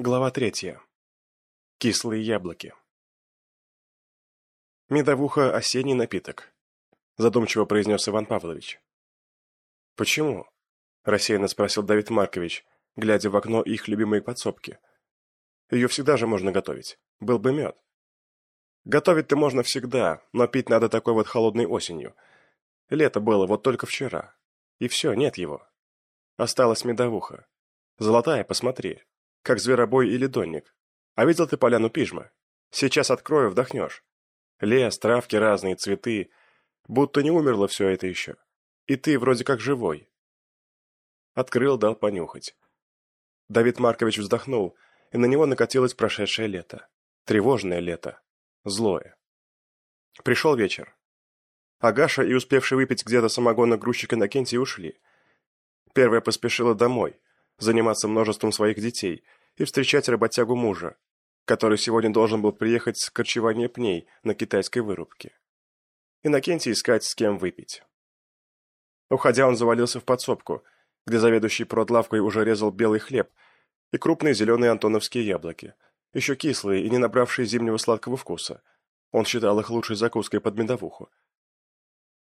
Глава третья. Кислые яблоки. «Медовуха – осенний напиток», – задумчиво произнес Иван Павлович. «Почему?» – рассеянно спросил Давид Маркович, глядя в окно их любимой подсобки. «Ее всегда же можно готовить. Был бы мед». «Готовить-то можно всегда, но пить надо такой вот холодной осенью. Лето было вот только вчера. И все, нет его. Осталась медовуха. Золотая, посмотри» как зверобой или донник. А видел ты поляну пижма? Сейчас открою, вдохнешь. Лес, травки разные, цветы. Будто не умерло все это еще. И ты вроде как живой. Открыл, дал понюхать. Давид Маркович вздохнул, и на него накатилось прошедшее лето. Тревожное лето. Злое. Пришел вечер. Агаша и успевший выпить где-то самогона грузчик Иннокентий ушли. Первая поспешила домой, заниматься множеством своих детей – и встречать работягу мужа, который сегодня должен был приехать с корчевания пней на китайской вырубке. Иннокентий искать с кем выпить. Уходя, он завалился в подсобку, где заведующий продлавкой уже резал белый хлеб и крупные зеленые антоновские яблоки, еще кислые и не набравшие зимнего сладкого вкуса. Он считал их лучшей закуской под медовуху.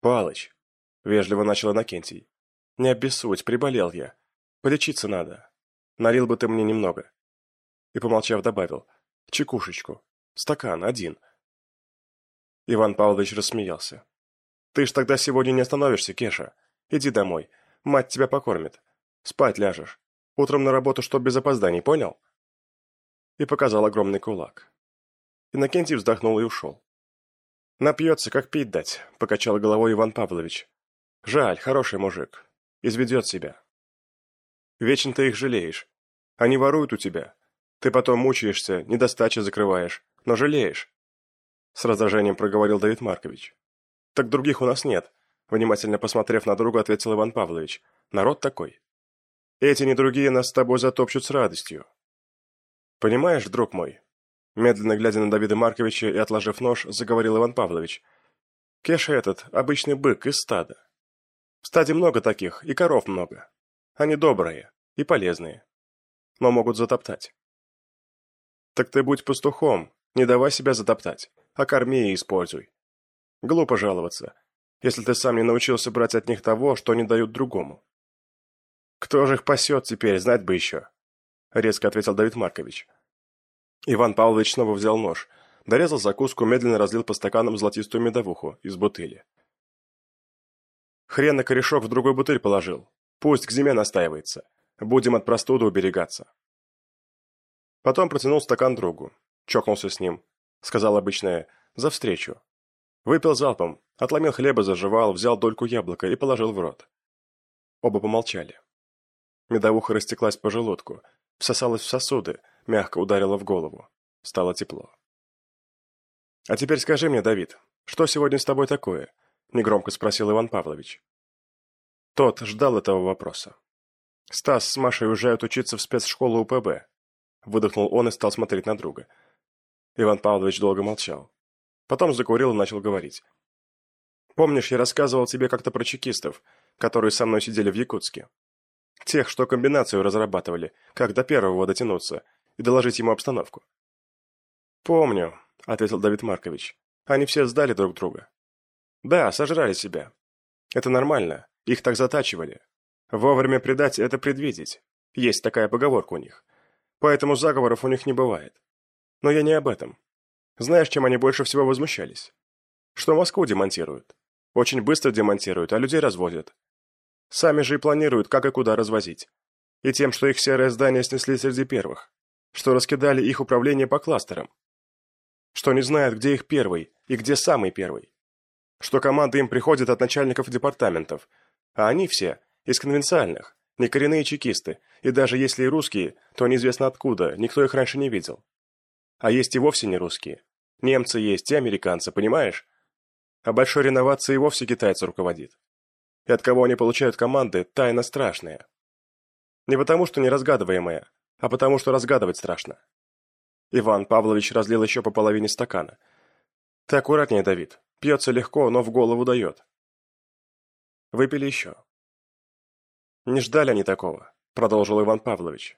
«Палыч», — вежливо начал Иннокентий, — «не обессудь, приболел я. Полечиться надо. Налил бы ты мне немного и, помолчав, добавил «Чекушечку. Стакан, один». Иван Павлович рассмеялся. «Ты ж тогда сегодня не остановишься, Кеша. Иди домой. Мать тебя покормит. Спать ляжешь. Утром на работу, чтоб без опозданий, понял?» И показал огромный кулак. Иннокентий вздохнул и ушел. «Напьется, как пить дать», — покачал головой Иван Павлович. «Жаль, хороший мужик. Изведет себя. Вечно ты их жалеешь. Они воруют у тебя, ты потом мучаешься, недостачи закрываешь, но жалеешь. С раздражением проговорил Давид Маркович. Так других у нас нет. Внимательно посмотрев на друга, ответил Иван Павлович. Народ такой. Эти не другие нас с тобой затопчут с радостью. Понимаешь, друг мой? Медленно глядя на Давида Марковича и отложив нож, заговорил Иван Павлович. Кеша этот – обычный бык из стада. В стаде много таких, и коров много. Они добрые и полезные, но могут затоптать. Так ты будь пастухом, не давай себя затоптать, а корми и используй. Глупо жаловаться, если ты сам не научился брать от них того, что не дают другому. Кто же их пасет теперь, знать бы еще? Резко ответил Давид Маркович. Иван Павлович снова взял нож, дорезал закуску, медленно разлил по стаканам золотистую медовуху из бутыли. Хрен на корешок в другой бутыль положил. Пусть к зиме настаивается. Будем от простуды уберегаться. Потом протянул стакан другу. Чокнулся с ним. Сказал обычное «за встречу». Выпил залпом, отломил хлеба, заживал, взял дольку яблока и положил в рот. Оба помолчали. Медовуха растеклась по желудку, всосалась в сосуды, мягко ударила в голову. Стало тепло. «А теперь скажи мне, Давид, что сегодня с тобой такое?» — негромко спросил Иван Павлович. Тот ждал этого вопроса. Стас с Машей уезжают учиться в спецшколу УПБ. Выдохнул он и стал смотреть на друга. Иван Павлович долго молчал. Потом закурил и начал говорить. «Помнишь, я рассказывал тебе как-то про чекистов, которые со мной сидели в Якутске? Тех, что комбинацию разрабатывали, как до первого дотянуться, и доложить ему обстановку». «Помню», — ответил Давид Маркович. «Они все сдали друг друга». «Да, сожрали себя. Это нормально, их так затачивали. Вовремя предать — это предвидеть. Есть такая поговорка у них поэтому заговоров у них не бывает. Но я не об этом. Знаешь, чем они больше всего возмущались? Что Москву демонтируют. Очень быстро демонтируют, а людей разводят. Сами же и планируют, как и куда развозить. И тем, что их серое здание снесли среди первых. Что раскидали их управление по кластерам. Что не знают, где их первый и где самый первый. Что команда им приходит от начальников департаментов, а они все из конвенциальных, не коренные чекисты, и даже если и русские, то неизвестно откуда, никто их раньше не видел. А есть и вовсе не русские. Немцы есть и американцы, понимаешь? А большой реновацией вовсе китайцы руководит. И от кого они получают команды, тайна страшная. Не потому, что неразгадываемая, а потому, что разгадывать страшно. Иван Павлович разлил еще по половине стакана. Ты аккуратнее, Давид. Пьется легко, но в голову дает. Выпили еще. «Не ждали они такого», — продолжил Иван Павлович.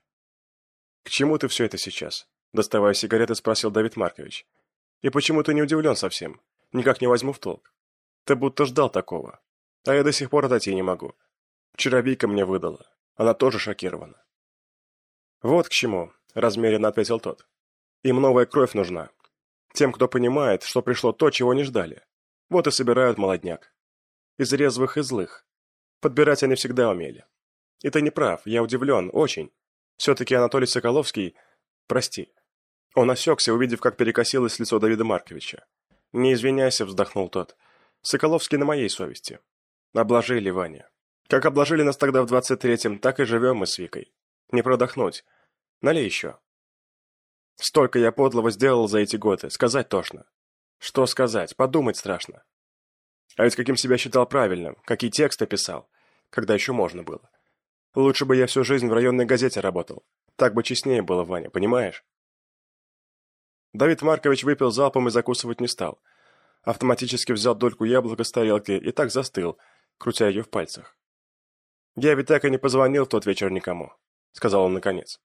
«К чему ты все это сейчас?» Доставая сигареты, спросил Давид Маркович. «И почему ты не удивлен совсем? Никак не возьму в толк. Ты будто ждал такого. А я до сих пор отойти не могу. Вчера Вика мне выдала. Она тоже шокирована». «Вот к чему», — размеренно ответил тот. «Им новая кровь нужна. Тем, кто понимает, что пришло то, чего не ждали. Вот и собирают молодняк. Из резвых и злых. Подбирать они всегда умели. Ты не прав, я удивлен, очень. Все-таки Анатолий Соколовский... Прости. Он осекся, увидев, как перекосилось лицо Давида Марковича. «Не извиняйся», — вздохнул тот. «Соколовский на моей совести. Обложили, Ваня. Как обложили нас тогда в двадцать третьем, так и живем мы с Викой. Не продохнуть. Налей еще». Столько я подлого сделал за эти годы, сказать тошно. Что сказать, подумать страшно. А ведь каким себя считал правильным, какие тексты писал, когда еще можно было. Лучше бы я всю жизнь в районной газете работал. Так бы честнее было, Ваня, понимаешь? Давид Маркович выпил залпом и закусывать не стал. Автоматически взял дольку яблока с тарелки и так застыл, крутя ее в пальцах. «Я ведь так и не позвонил в тот вечер никому», — сказал он наконец.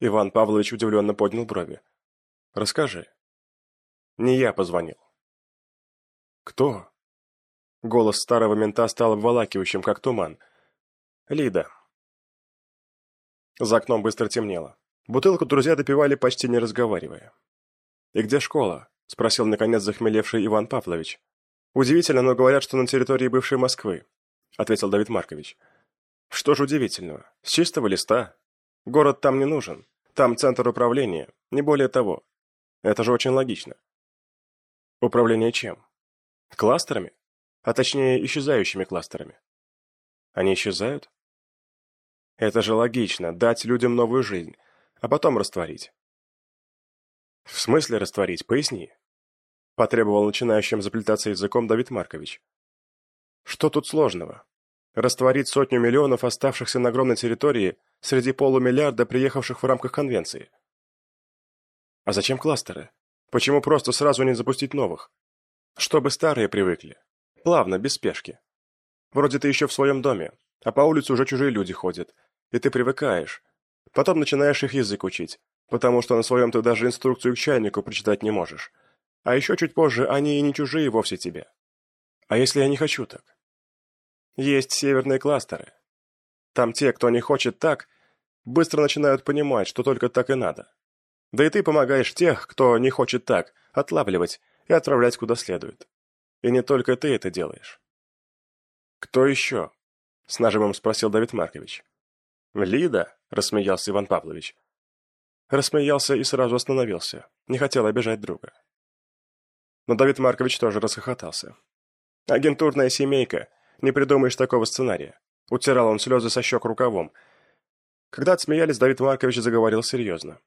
Иван Павлович удивленно поднял брови. «Расскажи». «Не я позвонил». «Кто?» Голос старого мента стал обволакивающим, как туман. «Лида». За окном быстро темнело. Бутылку друзья допивали, почти не разговаривая. «И где школа?» – спросил, наконец, захмелевший Иван Павлович. «Удивительно, но говорят, что на территории бывшей Москвы», – ответил Давид Маркович. «Что ж удивительного? С чистого листа. Город там не нужен. Там центр управления, не более того. Это же очень логично. Управление чем? Кластерами? А точнее, исчезающими кластерами. Они исчезают? Это же логично, дать людям новую жизнь, а потом растворить. В смысле растворить? Поясни. Потребовал начинающим заплетаться языком Давид Маркович. Что тут сложного? Растворить сотню миллионов оставшихся на огромной территории среди полумиллиарда приехавших в рамках конвенции. А зачем кластеры? Почему просто сразу не запустить новых? Чтобы старые привыкли. Плавно, без спешки. Вроде ты еще в своем доме, а по улице уже чужие люди ходят. И ты привыкаешь. Потом начинаешь их язык учить, потому что на своем ты даже инструкцию к чайнику прочитать не можешь. А еще чуть позже они и не чужие вовсе тебе. А если я не хочу так? Есть северные кластеры. Там те, кто не хочет так, быстро начинают понимать, что только так и надо. Да и ты помогаешь тех, кто не хочет так, отлавливать и отправлять куда следует. И не только ты это делаешь. «Кто еще?» — с нажимом спросил Давид Маркович. «Лида?» — рассмеялся Иван Павлович. Рассмеялся и сразу остановился, не хотел обижать друга. Но Давид Маркович тоже расхохотался. «Агентурная семейка, не придумаешь такого сценария. Утирал он слезы со щек рукавом. Когда отсмеялись, Давид Маркович заговорил серьезно.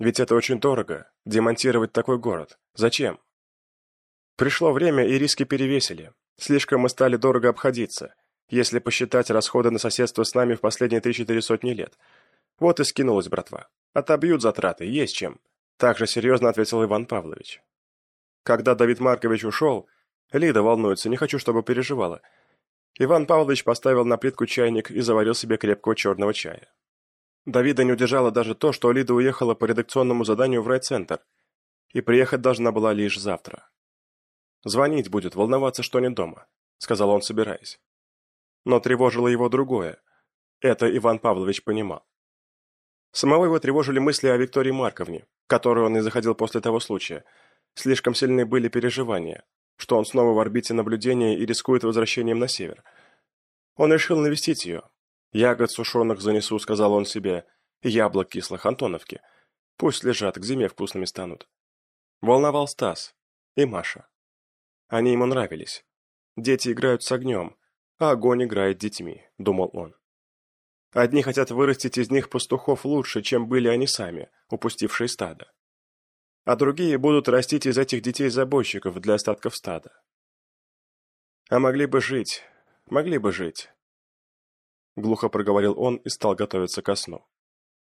«Ведь это очень дорого, демонтировать такой город. Зачем?» Пришло время, и риски перевесили. Слишком мы стали дорого обходиться, если посчитать расходы на соседство с нами в последние три-четыре сотни лет. Вот и скинулась братва. Отобьют затраты, есть чем. Так же серьезно ответил Иван Павлович. Когда Давид Маркович ушел, Лида волнуется, не хочу, чтобы переживала. Иван Павлович поставил на плитку чайник и заварил себе крепкого черного чая. Давида не удержало даже то, что Лида уехала по редакционному заданию в райцентр и приехать должна была лишь завтра. «Звонить будет, волноваться, что не дома», — сказал он, собираясь. Но тревожило его другое. Это Иван Павлович понимал. Самого его тревожили мысли о Виктории Марковне, которую он и заходил после того случая. Слишком сильны были переживания что он снова в орбите наблюдения и рискует возвращением на север. Он решил навестить ее. «Ягод сушеных занесу», — сказал он себе, — «яблок кислых Антоновки. Пусть лежат, к зиме вкусными станут». Волновал Стас и Маша. Они ему нравились. Дети играют с огнем, а огонь играет детьми, думал он. Одни хотят вырастить из них пастухов лучше, чем были они сами, упустившие стадо а другие будут растить из этих детей-забойщиков для остатков стада. А могли бы жить, могли бы жить. Глухо проговорил он и стал готовиться ко сну.